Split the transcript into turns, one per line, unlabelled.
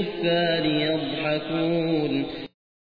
الكفار يضحكون